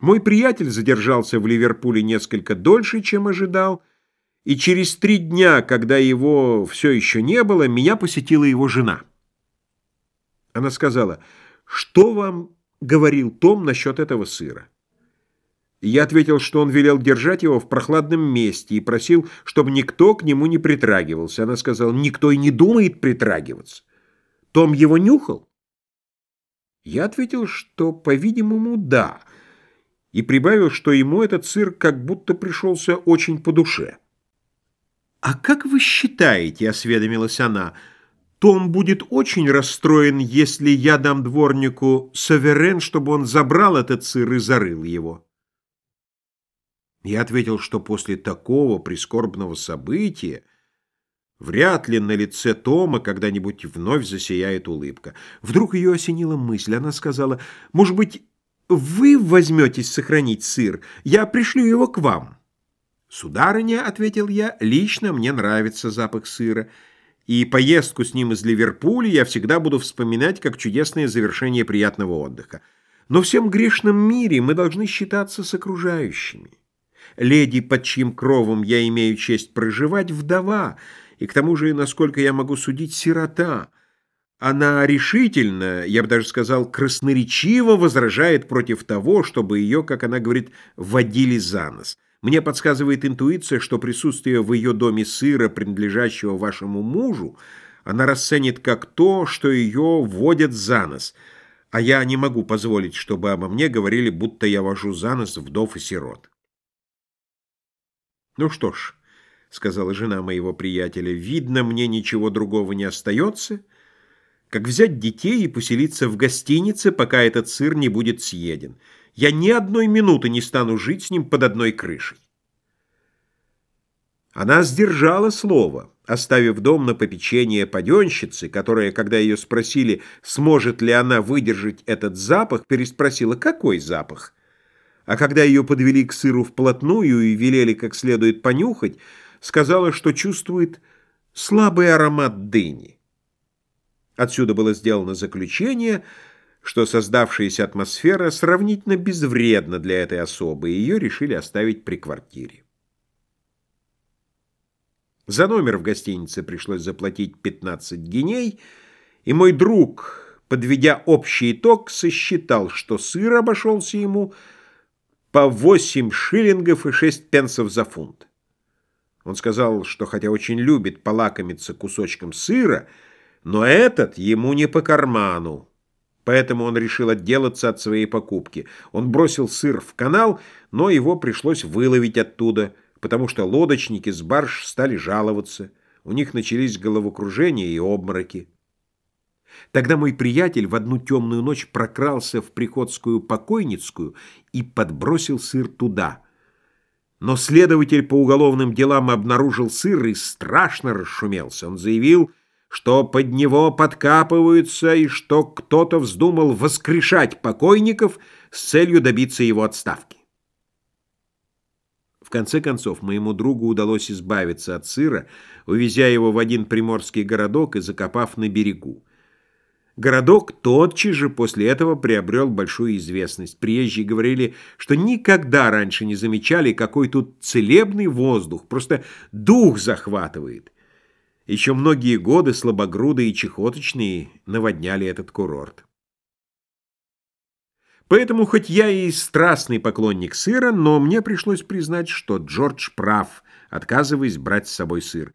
Мой приятель задержался в Ливерпуле несколько дольше, чем ожидал, и через три дня, когда его все еще не было, меня посетила его жена. Она сказала, что вам говорил Том насчет этого сыра? Я ответил, что он велел держать его в прохладном месте и просил, чтобы никто к нему не притрагивался. Она сказала, никто и не думает притрагиваться. Том его нюхал? Я ответил, что, по-видимому, да, и прибавил, что ему этот сыр как будто пришелся очень по душе. «А как вы считаете, — осведомилась она, — Том будет очень расстроен, если я дам дворнику Саверен, чтобы он забрал этот сыр и зарыл его?» Я ответил, что после такого прискорбного события вряд ли на лице Тома когда-нибудь вновь засияет улыбка. Вдруг ее осенила мысль. Она сказала, «Может быть, вы возьметесь сохранить сыр? Я пришлю его к вам». «Сударыня», — ответил я, — «лично мне нравится запах сыра, и поездку с ним из Ливерпуля я всегда буду вспоминать как чудесное завершение приятного отдыха. Но всем грешном мире мы должны считаться с окружающими». Леди, под чьим кровом я имею честь проживать, вдова, и к тому же, насколько я могу судить, сирота. Она решительно, я бы даже сказал, красноречиво возражает против того, чтобы ее, как она говорит, водили за нос. Мне подсказывает интуиция, что присутствие в ее доме сыра, принадлежащего вашему мужу, она расценит как то, что ее водят за нос, а я не могу позволить, чтобы обо мне говорили, будто я вожу за нос вдов и сирот. «Ну что ж», — сказала жена моего приятеля, — «видно, мне ничего другого не остается, как взять детей и поселиться в гостинице, пока этот сыр не будет съеден. Я ни одной минуты не стану жить с ним под одной крышей». Она сдержала слово, оставив дом на попечение паденщицы, которая, когда ее спросили, сможет ли она выдержать этот запах, переспросила, какой запах? а когда ее подвели к сыру вплотную и велели как следует понюхать, сказала, что чувствует слабый аромат дыни. Отсюда было сделано заключение, что создавшаяся атмосфера сравнительно безвредна для этой особы, и ее решили оставить при квартире. За номер в гостинице пришлось заплатить 15 геней, и мой друг, подведя общий итог, сосчитал, что сыр обошелся ему – по 8 шиллингов и 6 пенсов за фунт. Он сказал, что хотя очень любит полакомиться кусочком сыра, но этот ему не по карману. Поэтому он решил отделаться от своей покупки. Он бросил сыр в канал, но его пришлось выловить оттуда, потому что лодочники с барж стали жаловаться. У них начались головокружения и обмороки. Тогда мой приятель в одну темную ночь прокрался в приходскую покойницкую и подбросил сыр туда. Но следователь по уголовным делам обнаружил сыр и страшно расшумелся. Он заявил, что под него подкапываются и что кто-то вздумал воскрешать покойников с целью добиться его отставки. В конце концов, моему другу удалось избавиться от сыра, увезя его в один приморский городок и закопав на берегу. Городок тотчас же после этого приобрел большую известность. Приезжие говорили, что никогда раньше не замечали, какой тут целебный воздух, просто дух захватывает. Еще многие годы слабогрудые и чехоточные наводняли этот курорт. Поэтому, хоть я и страстный поклонник сыра, но мне пришлось признать, что Джордж прав, отказываясь брать с собой сыр.